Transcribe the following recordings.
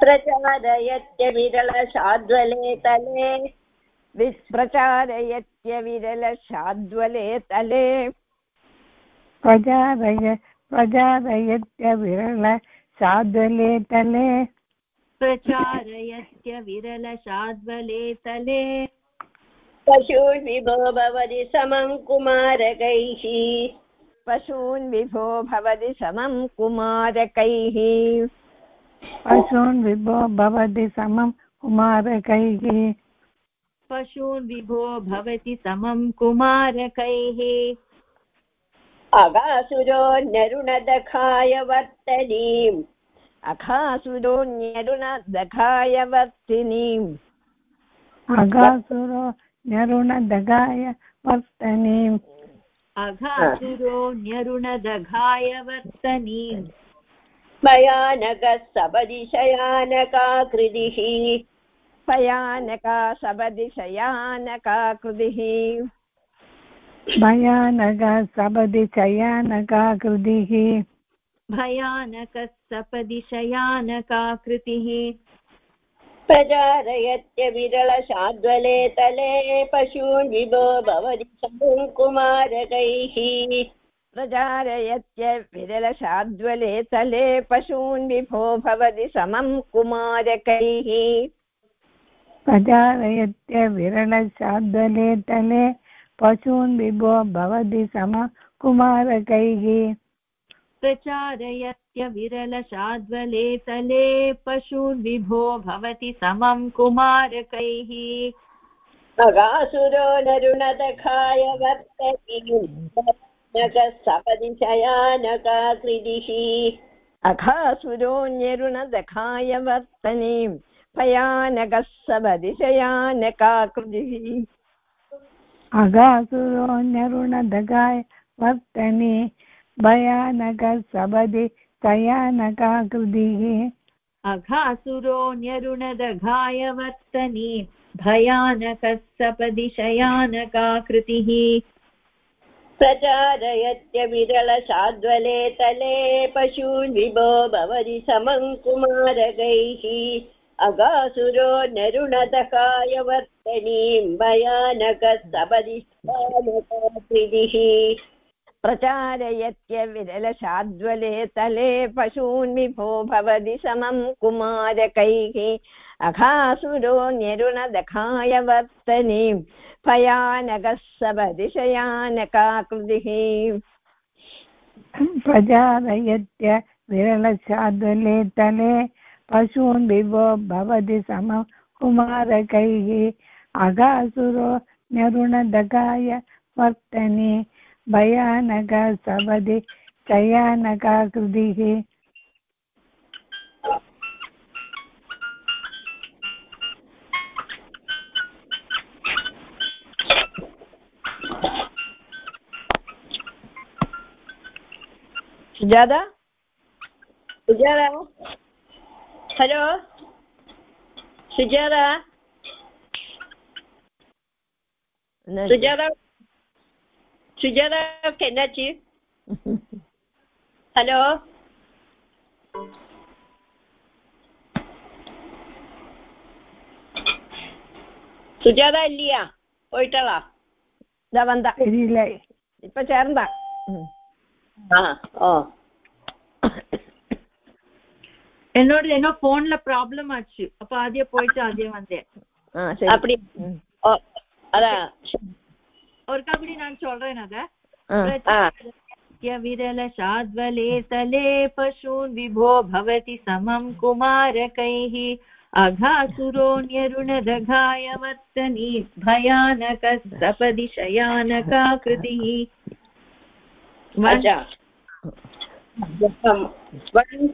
प्रचारयत्य विरलशाद्वले तले। प्रचारयत्य विरलशाद्वले तले। प्रचारय प्रचारयत्य विरलशाद्वले तले। प्रचारयत्य विरलशाद्वले तले। पशून् विभो भवति समं कुमारकैः। पशून् विभो भवति समं कुमारकैः। पशून् विभो भवति समं कुमारकैः। पशून् विभो भवति समं कुमारकैः। अगासुरोन्यरुणदखाय वर्तनीम्। अखासुरो अखासुरोन्यरुणदखाय वर्तिनीम्। अगासुरो न्यरुणदगाय वर्तनीम्। अघासुरो न्यरुणदघाय वर्तनीम्। भयानकः सबदिशयानकाकृतिः भयानका सबदिशयानकाकृतिः भयानक सबदिशयानकाकृतिः भयानकः सपदि शयानकाकृतिः प्रचारयत्य विरलशाद्वले तले पशून् विभो भवति कुमारकैः। प्रचारयत्य विरलशाद्वले तले पशून् विभो भवति समं कुमारकैः। प्रचारयत्य विरलशाद्वले तले पशून् विभो भवति सम कुमारकैः। प्रचारयत्य विरलशाद्वले तले पशुर्विभो भवति समं कुमारकैः। अगासुरो नरुणदखाय अघासुरोऽन्यरुणदखाय वर्तनीं भयानकः सबदिशयानकाकृतिः न्यरुणदगाय वर्तने भयानकसबदि शयानकाकृतिः अघासुरो न्यरुणदघाय वर्तनी भयानकः सपदि शयानकाकृतिः प्रचारयत्य विरलशाद्वले तले पशून् विभो भवति समं कुमारकैः अगासुरो नरुणदकाय वर्तनीं भयानकसपदिष्टानकाकृतिः प्रचारयत्य विरलशाद्वले तले पशून् विभो भवति समं कुमारकैः अघासुरो न्यरुणदखाय वर्तनीं भयानकः सबदिशयानकाकृतिः प्रचारयत्य विरलशाद्वले तले पशून् विभो भवति सम कुमारकैः अगासुरो न्यरुणदगाय वर्तने भयानक सवदि शयानकाकृतिः सुजाता सुजाता हलो सुजाता सुजाता सुजाता केनाची हलो സുജാത ഇല്ലയാ പോയിട്ടാളാ ഇതാ വന്ന ഇല്ല ഇപ്പൊ ചേർന്ന ആ ഓ என்னோட என்ன போன்ல ப்ராப்ளம் ஆச்சு அப்ப அதே போயிட்டு அதே வந்தேன் ஆ சரி அப்படி ம். ஓ அதான் ஒருக்கா அப்படி நான் சொல்றேன் அத ஆ ஆ विरलशाद्वले तले पशून् विभो भवति समं कुमारकैः अघासुरोऽन्यरुणदघाय वर्तनी भयानकसपदि शयानकाकृतिः अच्छा वन्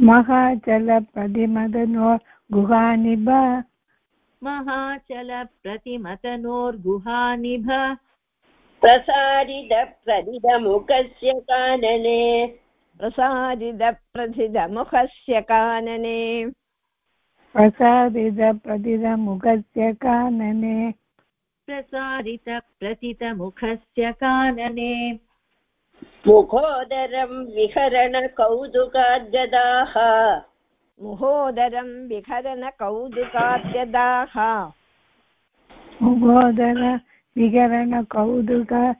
महाचलप्रतिमदनो गुहानिभ महाचलप्रतिमतनोर्गुहानिभ कानने। प्रसादितप्रथितमुखस्य कानने। प्रसादितप्रतितमुखस्य कानने। प्रसारितप्रथितमुखस्य कानने। मुखोदरं विहरणकौतुकाद्गदाः मुहोदरं विहरणकौतुकाद्यदाः मुगोदर विकरणकौतुक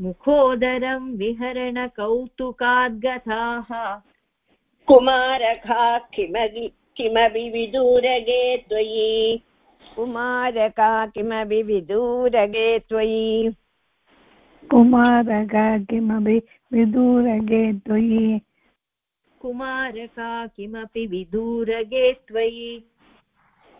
मुखोदरं विहरणकौतुकाद्गताः कुमारखा किमपि किमपि विदूरगे त्वयि। कुमारका किमपि विदूरगे त्वयि। कुमारक किमपि विदूरगे त्वयि। कुमारका किमपि विदूरगे त्वयि।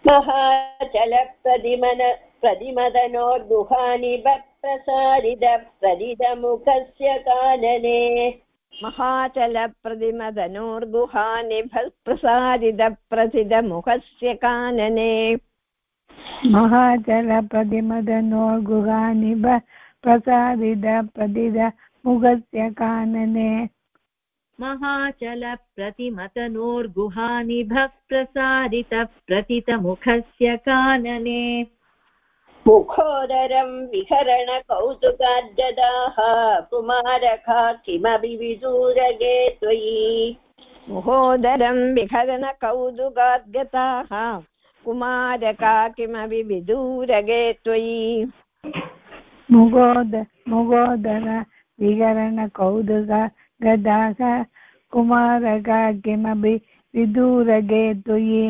महाचलप्रतिमन प्रतिमदनोर्गुहानि प्रसारितप्रदितमुखस्य कानने। महाचलप्रतिमदनोर्गुहानिभप्रसारितप्रथितमुखस्य कानने। महाजलप्रतिमदनो गुहानिभ प्रसादितप्रदितमुखस्य कानने। महाचलप्रतिमतनोर्गुहानिभः प्रसारितप्रथितमुखस्य कानने। मुखोदरं विहरणकौतुकाद्गदाः कुमारखा किमपि विदूरगे त्वयि। मुहोदरं विहरणकौतुकाद्गताः कुमारका किमपि विदूरगे त्वयि। मुगोद मुगोदर विकरणकौतुक गदाः कुमारक किमपि विदूरगे त्वयि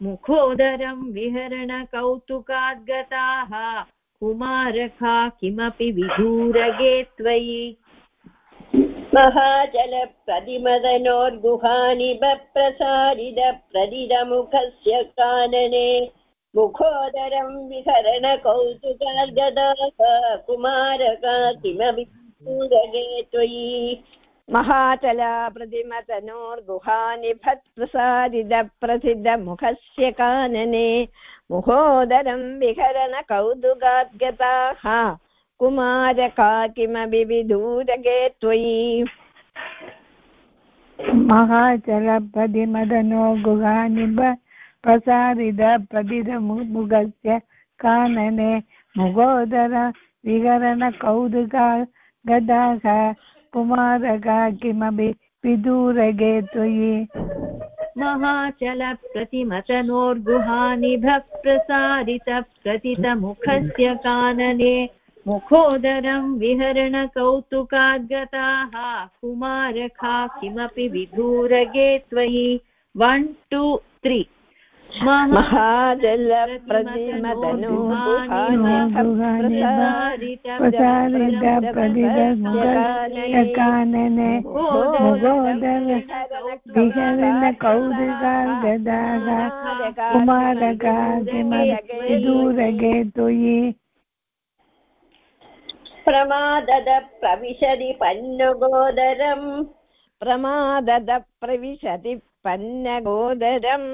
मुखोदरं विहरणकौतुकाद्गताः कुमारखा किमपि विदूरगे त्वयि महाजलप्रतिमदनोर्गुहानि प्रसारितप्रदितमुखस्य कानने मुखोदरं विहरणकौतुकार्गदाः कुमारका किमपि विदूरगे त्वयि। महाचलाप्रतिमतनोर्गुहानिभत्प्रसादितप्रसिद्धमुखस्य कानने मुहोदरं विहरणकौतुकाद्गताः कुमारका किमपि विदूरगे त्वयि। महाजलप्रतिमदनो गुहानिभ प्रसादितप्रदितमुखस्य कानने मुगोदर विहरणकौतुक गदाः कुमारक किमपि विदूरगे त्वयि। प्रसारितप्रथितमुखस्य कानने मुखोदरं विहरणकौतुकाद्गताः कुमारखा किमपि विदूरगे त्वयि। वन् टु त्री प्रसादितप्रदितमुखस्य कानने मुगोदर विहरणकौतुकार्गदाः कुमारक किमपि प्रमादद प्रविशति पन्नगोदरम् प्रमादद प्रविशति पन्नगोदरम्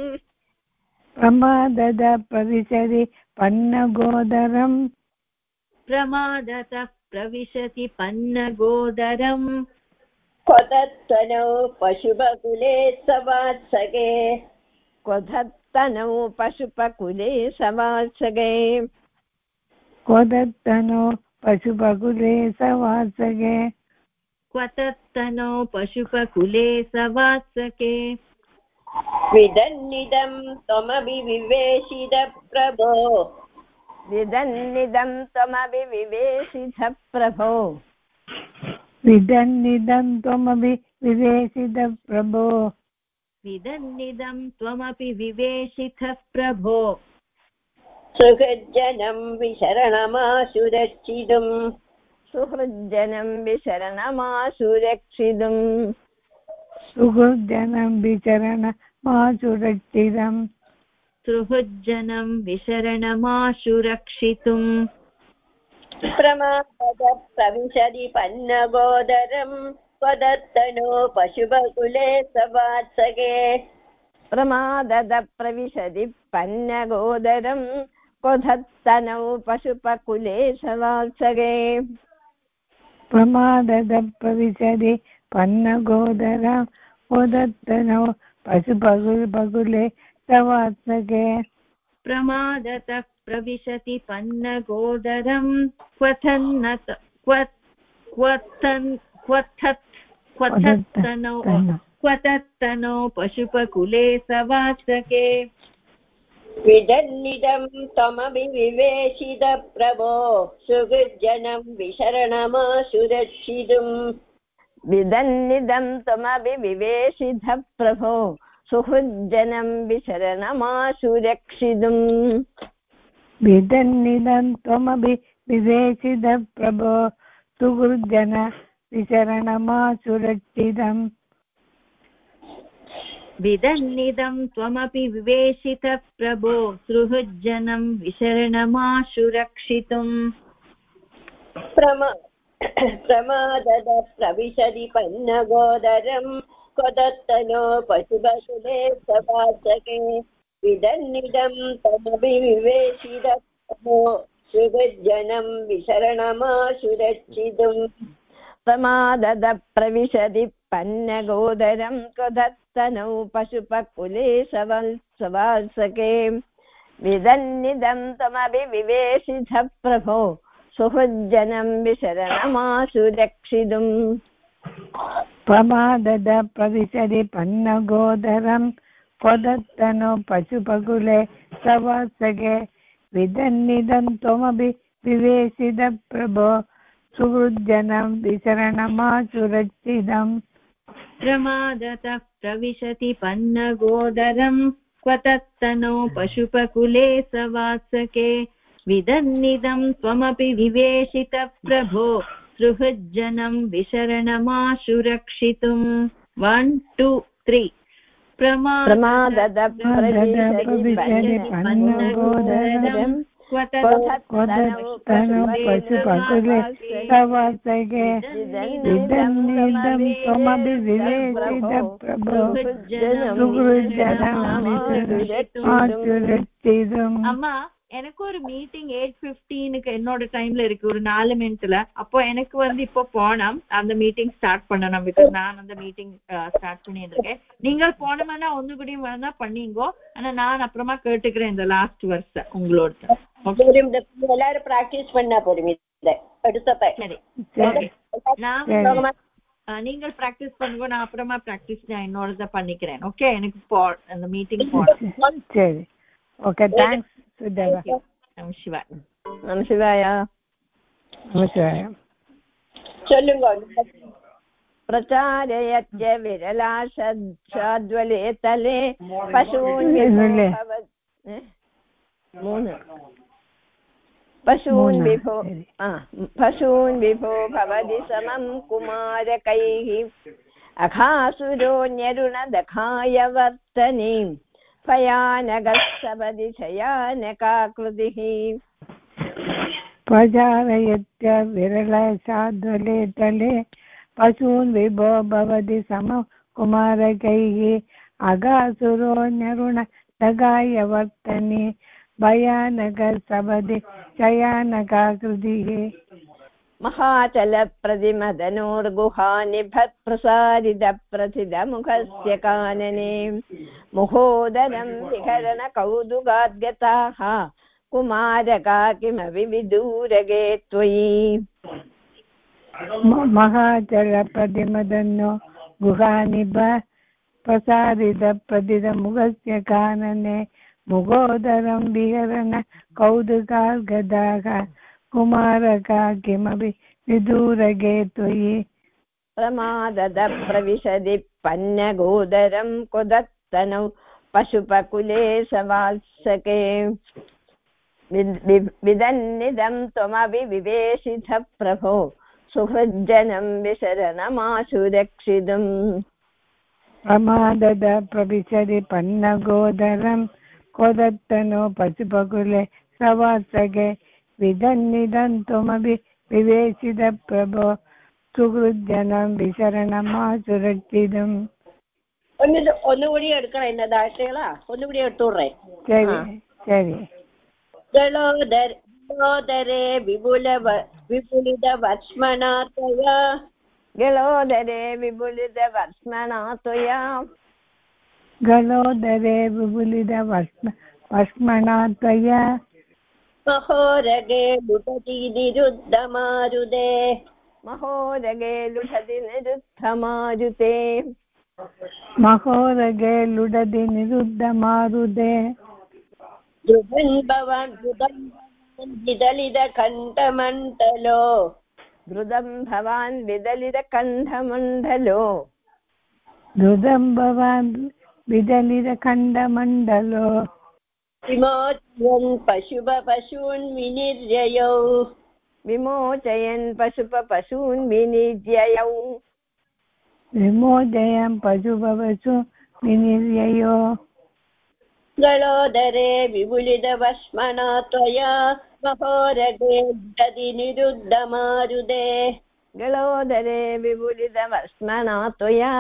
प्रमादद प्रविशति पन्नगोदरम्। प्रमादतः प्रविशति पन्नगोदरम्। क्वतत्तनौ पशुपकुले सवात्सके क्वधत्तनौ पशुपकुले सवासगे क्वदत्तनो पशुपकुले सवासगे क्वतत्तनौ पशुपकुले सवात्सके विदन्निदं त्वमभिविवेशित प्रभो। विदन्निदं त्वमपि विवेशिथ प्रभो। विदन्निदं त्वमपि विवेशित प्रभो। विदन्निदं त्वमपि विवेशितः प्रभो। सुहृज्जनं विशरणमाशुरक्षितुम् सुहृज्जनं विशरणमासुरक्षितुम् सुहृजनं विचरणमासुरक्षितम् सुहृज्जनं विशरणमाशुरक्षितुम् प्रमादद प्रविशति पन्नगोदरम् त्वदत्तनो पशुबकुले सवात्सके प्रमादद प्रविशति पन्नगोदरम् क्वधत्तनौ पशुपकुले सवात्सगे प्रमादद प्रविशति पन्नगोदरा उदत्तनो पशुपकुले सवात्सके प्रमादतः प्रविशति पन्नगोदरम् क्वथन्नत क्व- क्वथन् क्वथत् क्वथत्तनौ क्वतत्तनो पशुपकुले सवात्सके विदन्निदं त्वमभिविवेशितप्रभो सुहृज्जनं विशरणमासुरक्षितुम्। विदन्निदं त्वमभिविवेशिध प्रभो सुहृज्जनं विशरणमाशुरक्षितुम् विदन्निदं त्वमपि विवेशित प्रभो सुहृजन विशरणमासुरक्षितम् विदन्निदं त्वमपि विवेशित प्रभो सृहृज्जनं विशरणमाशुरक्षितुम्। प्रमा प्रमादद प्रविशति पन्नगोदरं क्वदत्तनो पशुबकुले सवासके विदन्निदं तमभिविवेशिदो सुहृज्जनं विशरणमाशुरक्षितुम् प्रमादद प्रविशति पन्नगोदरं क्वधत्तनौ पशुपकुले सवल् सवाल्सके विदन्निदं त्वमभिविवेशिध प्रभो सुहृज्जनं विशरणमाशुरक्षितुम् प्रमादद प्रविशति पन्नगोदरं क्वदत्तनो पशुपकुले सवासके विदन्निदं त्वमपि विवेशित प्रभो। सुहृज्जनं विशरणमासुरक्षितम् प्रमादतः प्रविशति पन्नगोदरं क्वतत्तनो पशुपकुले सवात्सके विदन्निदम् त्वमपि विवेशितप्रभो सृहज्जनं विशरणमाशुरक्षितुम् वन् टु त्रि प्रमादप्रमादप्रविशदिपन्नबोधरं आचुरक्षितुम् எனக்கு ஒரு மீட்டிங் எயிட் பிப்டீனுக்கு என்னோட டைம்ல இருக்கு ஒரு நாலு மினிட்ல அப்போ எனக்கு வந்து இப்போ போனோம். அந்த மீட்டிங் ஸ்டார்ட் பண்ணணும் பிகாஸ் நான் அந்த மீட்டிங் ஸ்டார்ட் பண்ணிட்டு இருக்கேன் நீங்கள் போனோம்னா ஒண்ணு கூடயும் வேணா பண்ணீங்கோ. ஆனா நான் அப்புறமா கேட்டுக்கிறேன் இந்த லாஸ்ட் வருஷம் உங்களோட. எல்லாரும் பிராக்டிஸ் பண்ணா சரி. சரி. நான் நீங்கள் பிராக்டிஸ் பண்ணுங்க. நான் அப்புறமா பிராக்டிஸ் நான் என்னோடத பண்ணிக்கிறேன். ஓகே எனக்கு போ அந்த மீட்டிங் போனோம் சரி. ஓகே தேங்க்ஸ் श्रद्धा नम शिवाय नम तले पशून् पशून् विभो पशून् विभो भवति समं कुमारकैः अखासुरोऽन्यरुणदखाय वर्तनीम् भयानकः सपदि शयानकाकृतिः प्रचारयत्य विरलसाध्वले तले पशून् विभो भवति सम कुमारकैः अगासुरो न्यरुण दगाय वर्तनि भयानक सपदि शयानकाकृतिः महाचलप्रतिमदनोर्गुहानिभत्प्रसारितप्रथितमुखस्य कानने। मुहोदरं विहरणकौतुकाद्गताः कुमारका किमपि विदूरगे त्वयि महाचलप्रतिमदन्नो गुहानिभ प्रसारितप्रतितमुखस्य कानने। मुखोदरं विहरण कौतुकार्गदाः कुमारका किमपि विदूरगे त्वयि। प्रमादद प्रविशदि पन्नगोदरं कुदत्तनौ पशुपकुले सवात्सके विदन्निदं त्वमभिविवेशिथ प्रभो। सुहृज्जनं विशरणमाशुरक्षितुम् प्रमादद प्रविशति पन्नगोदरं कोदत्तनो पशुपकुले सवासके विदन्निदं त्वमपि विवेशित प्रभो സുഹൃജനം വിശരണമാസുരക്ഷിതം ഒന്ന് ഒന്നുകൂടി എടുക്കണം ഇന്ന ദാക്ഷകളാ ഒന്നുകൂടി എടുത്തുവിടേ ശരി ശരി ഗളോദര ഗളോദരേ വിപുല വിപുലിത വർഷ്മണാത്തയ ഗളോദരേ വിപുലിത വർഷ്മണാ त्वया ഗളോദരേ വിപുലിത ഭസ്മ महोरगे लुठति निरुद्धमारुदे महोरगे लुठति निरुद्धमारुते। महोरगे लुडदि निरुद्धमारुदे दृढन् भवान् दृढन् विदलितकण्ठमण्डलो। धृदं भवान् विदलितकण्ठमण्डलो। धृदं भवान् विदलितकण्ठमण्डलो। विमोचयन् पशुपपशून् विनिर्ययौ विमोचयन् पशुपपशून् विनिर्ययौ विमोचयन् पशुपपशु विनिर्ययो गणोदरे विपुलितवश्मना त्वया महोरगे दधि निरुद्धमारुदे गणोदरे विपुलितवश्मना त्वया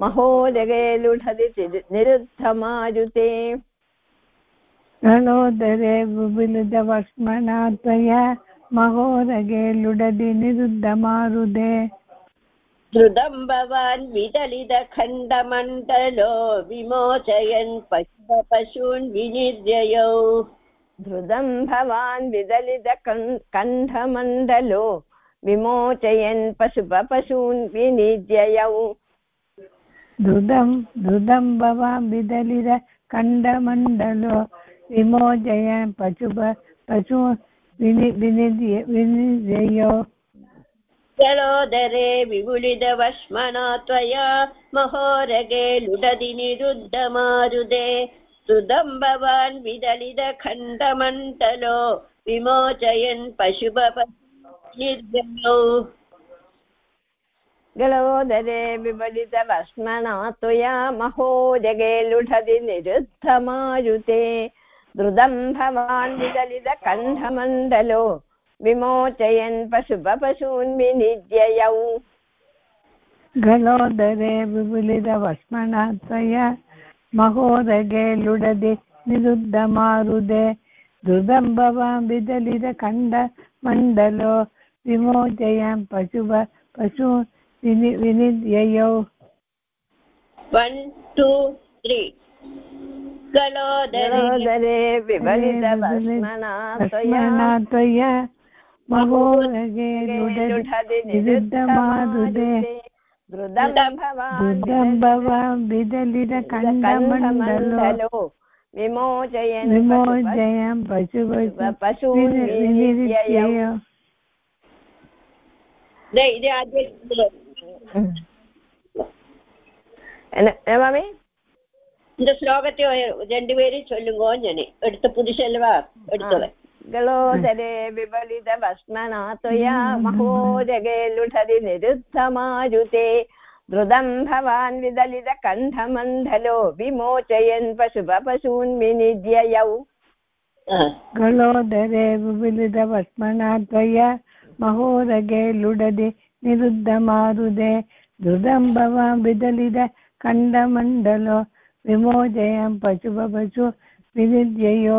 महोरगे लुढति निरुद्धमारुते। रणोदरे विलुदवर्ष्मणा त्वया महोरगे लुडदि निरुद्धमारुदे धृतम् भवान् विदलितखण्डमण्डलो विमोचयन् पशुव पशून् विनिर्जयौ धृतम् भवान् विदलित कण्ठमण्डलो विमोचयन् पशुपपशून् विनिर्जयौ धृतम् धृतम् भवान् विदलित खण्डमण्डलो विमोचय पशु पशु विनिर्ययो जलोदरे विगुलितवश्मना त्वया महोरगे लुडदि निरुद्धमारुदे सुदं भवान् विदलितखण्डमण्डलो विमोचयन् पशुपनिर्ययौ गलवोदरे विपलितवश्मना त्वया महो जगे लुढति निरुद्धमारुते धृतं भवान् विदलितकण्ठमण्डलो विमोचयन् पशुपपशून् विनिद्ययौ गलोदरे विपुलितवस्मनात्रय महोदगे लुडदि निरुद्धमारुदे धृतं भवान् विदलितकण्ठमण्डलो विमोचयन् पशुप पशु विनिद्ययौ वन् टु त्री गलोदरे विभलितभस्मनातय महोरगे लुडदिनिरुद्धमारुदे रुदं भवां विदलितकण्डमण्डलो विमोचयन् विमोचयन् पशु पशु दे इति आद्य हम्म। இந்த ஸ்லோகத்தை ரெண்டு பேரும் சொல்லுங்கோன்னு சொன்னேன் எடுத்து எடுத்தவன் गलोदरे विबलितवस्मना त्वया महोजगे लुठरि निरुद्धमारुते द्रुतं भवान् विदलितकण्ठमण्डलो विमोचयन् पशुपशून् गलोदरे विबलितवस्मना त्वया महोरगे लुडदे निरुद्धमारुदे द्रुतं भवान् विदलितकण्ठमण्डलो विमोदयं पशुभपशु विविद्ययो